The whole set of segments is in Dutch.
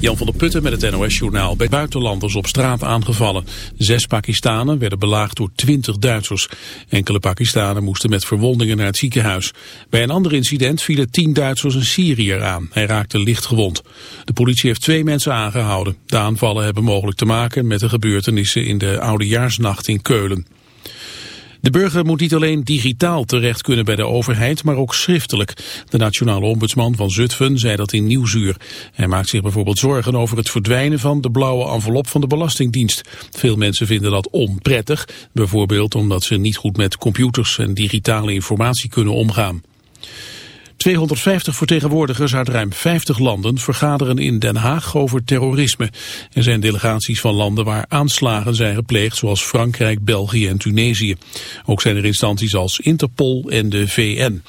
Jan van der Putten met het NOS-journaal. Bij buitenlanders op straat aangevallen. Zes Pakistanen werden belaagd door twintig Duitsers. Enkele Pakistanen moesten met verwondingen naar het ziekenhuis. Bij een ander incident vielen tien Duitsers een Syriër aan. Hij raakte licht gewond. De politie heeft twee mensen aangehouden. De aanvallen hebben mogelijk te maken met de gebeurtenissen in de oudejaarsnacht in Keulen. De burger moet niet alleen digitaal terecht kunnen bij de overheid, maar ook schriftelijk. De nationale ombudsman van Zutphen zei dat in Nieuwsuur. Hij maakt zich bijvoorbeeld zorgen over het verdwijnen van de blauwe envelop van de Belastingdienst. Veel mensen vinden dat onprettig, bijvoorbeeld omdat ze niet goed met computers en digitale informatie kunnen omgaan. 250 vertegenwoordigers uit ruim 50 landen vergaderen in Den Haag over terrorisme. Er zijn delegaties van landen waar aanslagen zijn gepleegd, zoals Frankrijk, België en Tunesië. Ook zijn er instanties als Interpol en de VN.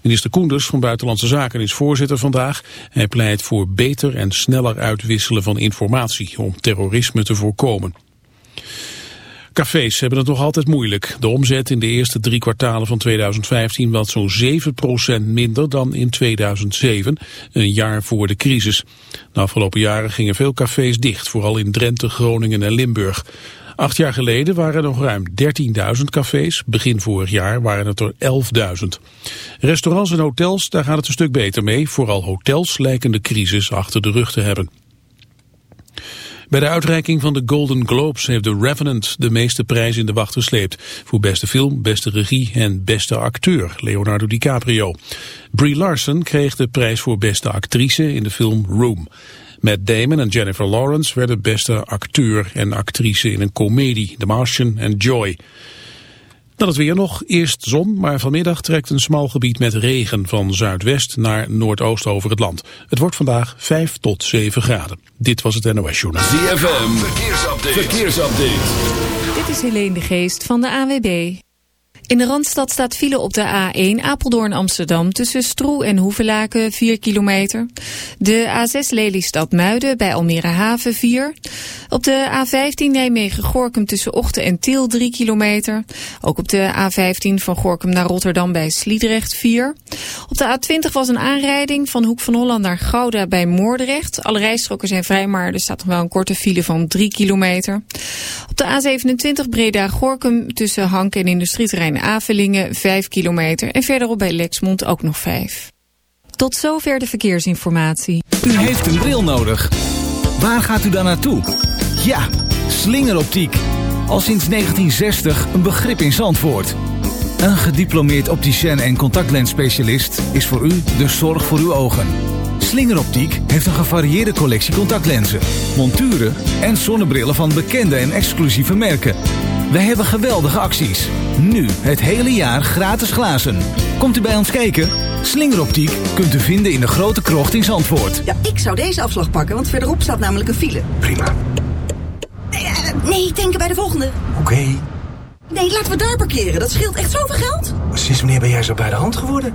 Minister Koenders van Buitenlandse Zaken is voorzitter vandaag. Hij pleit voor beter en sneller uitwisselen van informatie om terrorisme te voorkomen. Cafés hebben het nog altijd moeilijk. De omzet in de eerste drie kwartalen van 2015 was zo'n 7% minder dan in 2007, een jaar voor de crisis. De afgelopen jaren gingen veel cafés dicht, vooral in Drenthe, Groningen en Limburg. Acht jaar geleden waren er nog ruim 13.000 cafés. Begin vorig jaar waren het er 11.000. Restaurants en hotels, daar gaat het een stuk beter mee. Vooral hotels lijken de crisis achter de rug te hebben. Bij de uitreiking van de Golden Globes heeft The Revenant de meeste prijzen in de wacht gesleept. Voor beste film, beste regie en beste acteur, Leonardo DiCaprio. Brie Larson kreeg de prijs voor beste actrice in de film Room. Matt Damon en Jennifer Lawrence werden beste acteur en actrice in een komedie, The Martian en Joy. Dan het weer nog. Eerst zon, maar vanmiddag trekt een smal gebied met regen van zuidwest naar noordoost over het land. Het wordt vandaag 5 tot 7 graden. Dit was het NOS Journaal. ZFM, verkeersupdate. verkeersupdate. Dit is Helene de Geest van de AWB. In de Randstad staat file op de A1 Apeldoorn-Amsterdam... tussen Stroe en Hoevelaken 4 kilometer. De A6 Lelystad-Muiden bij Almere Haven 4. Op de A15 Nijmegen-Gorkum tussen Ochten en Tiel 3 kilometer. Ook op de A15 van Gorkum naar Rotterdam bij Sliedrecht 4. Op de A20 was een aanrijding van Hoek van Holland naar Gouda bij Moordrecht. Alle rijstroken zijn vrij, maar er staat nog wel een korte file van 3 kilometer. Op de A27 Breda-Gorkum tussen Hank en Industrieterrein Avelingen 5 kilometer. En verderop bij Lexmond ook nog 5. Tot zover de verkeersinformatie. U heeft een bril nodig. Waar gaat u dan naartoe? Ja, slingeroptiek. Al sinds 1960 een begrip in Zandvoort. Een gediplomeerd opticien en contactlensspecialist is voor u de zorg voor uw ogen. Slingeroptiek heeft een gevarieerde collectie contactlenzen, monturen en zonnebrillen van bekende en exclusieve merken. Wij hebben geweldige acties. Nu het hele jaar gratis glazen. Komt u bij ons kijken? Slingeroptiek kunt u vinden in de grote krocht in Zandvoort. Ja, ik zou deze afslag pakken, want verderop staat namelijk een file. Prima. Nee, eh, nee denken bij de volgende. Oké. Nee, laten we daar parkeren. Dat scheelt echt zoveel geld. Sinds wanneer ben jij zo bij de hand geworden?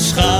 Dus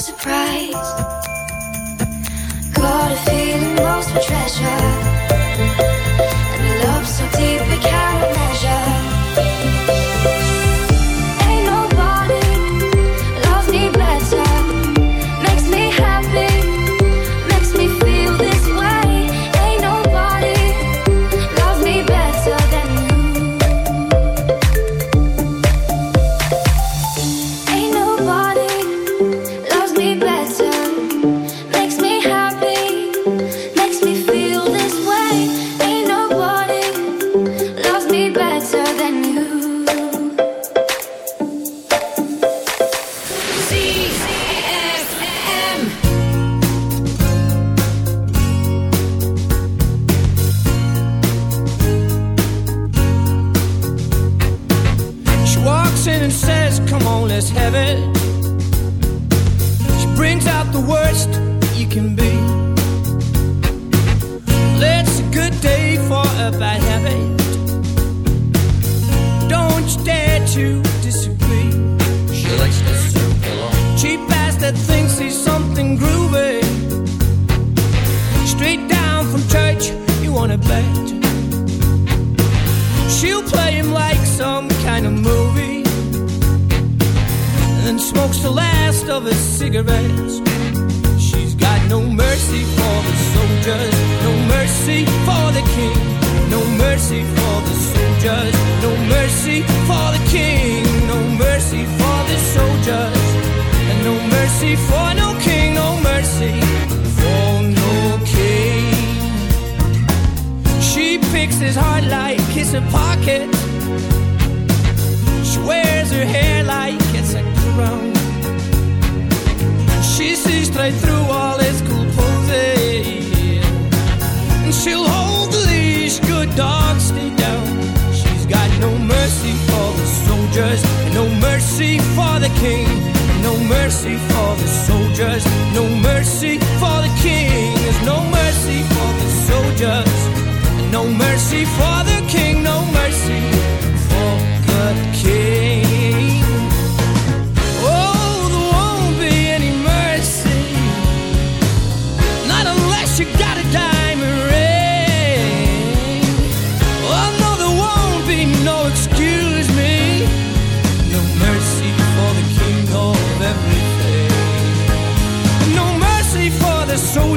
surprised. through all his cool poses. And she'll hold the leash, good stay down. She's got no mercy for the soldiers, no mercy for the king. No mercy for the soldiers, no mercy for the king. No mercy for the soldiers, no mercy for the king, no mercy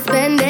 Spend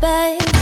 Babe.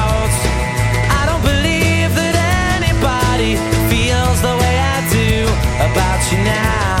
about you now.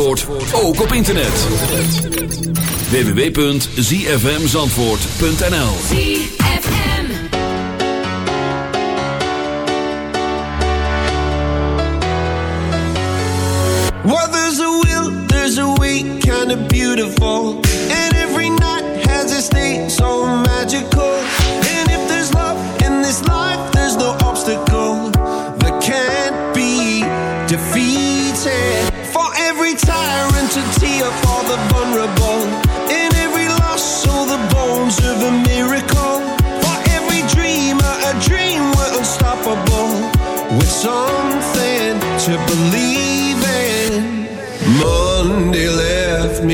Zandvoort ook op internet. www.zfmzandvoort.nl ZFM Well, there's a will, there's a way, kind of beautiful.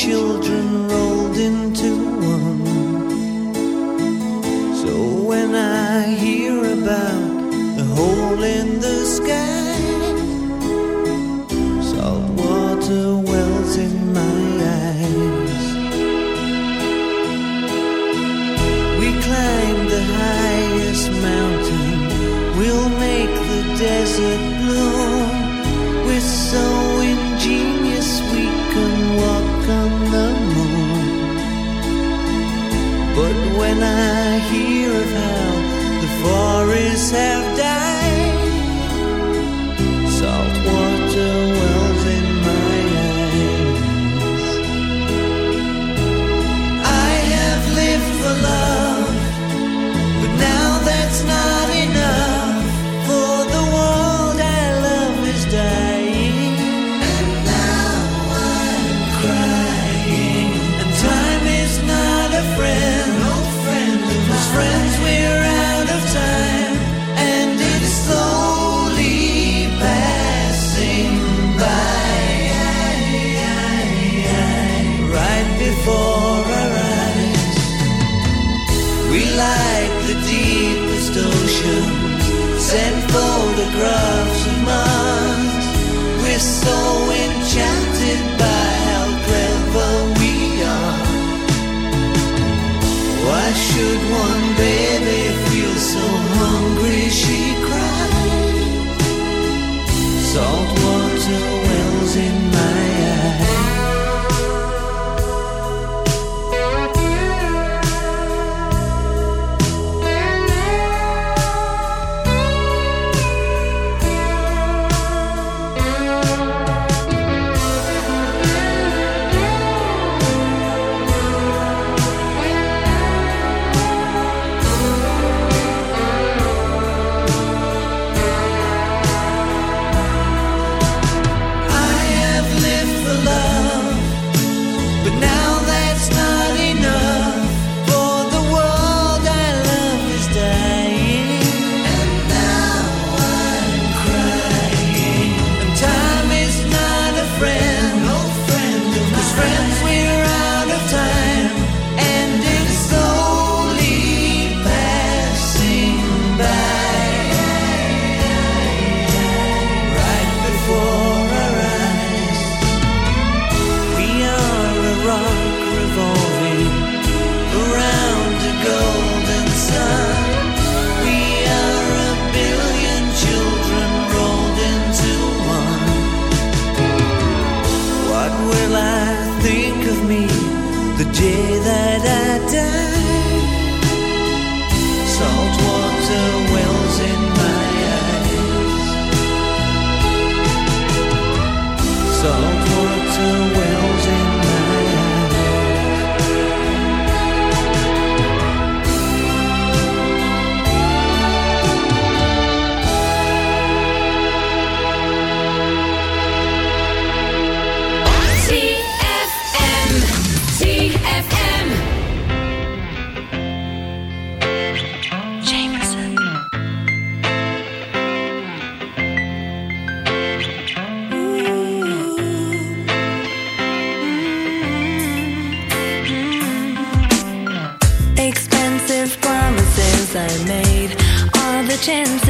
Children chance